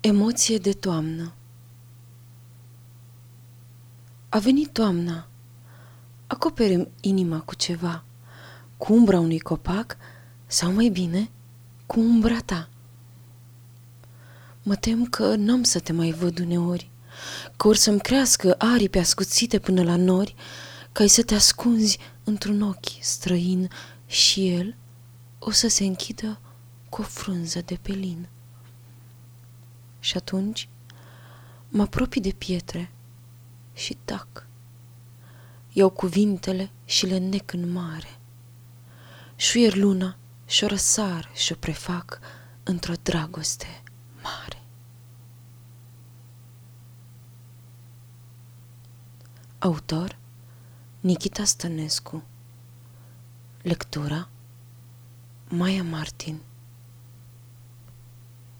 Emoție de toamnă A venit toamna. Acoperem inima cu ceva, cu umbra unui copac sau mai bine, cu umbra ta. Mă tem că n-am să te mai văd uneori, că or să-mi crească aripi ascuțite până la nori, ca să te ascunzi într-un ochi străin și el o să se închidă cu o frunză de pelin. Și atunci mă apropii de pietre și tac. Iau cuvintele și le nec în mare. Șuier luna și o răsar și o prefac într-o dragoste mare. Autor Nikita Stănescu Lectura Maia Martin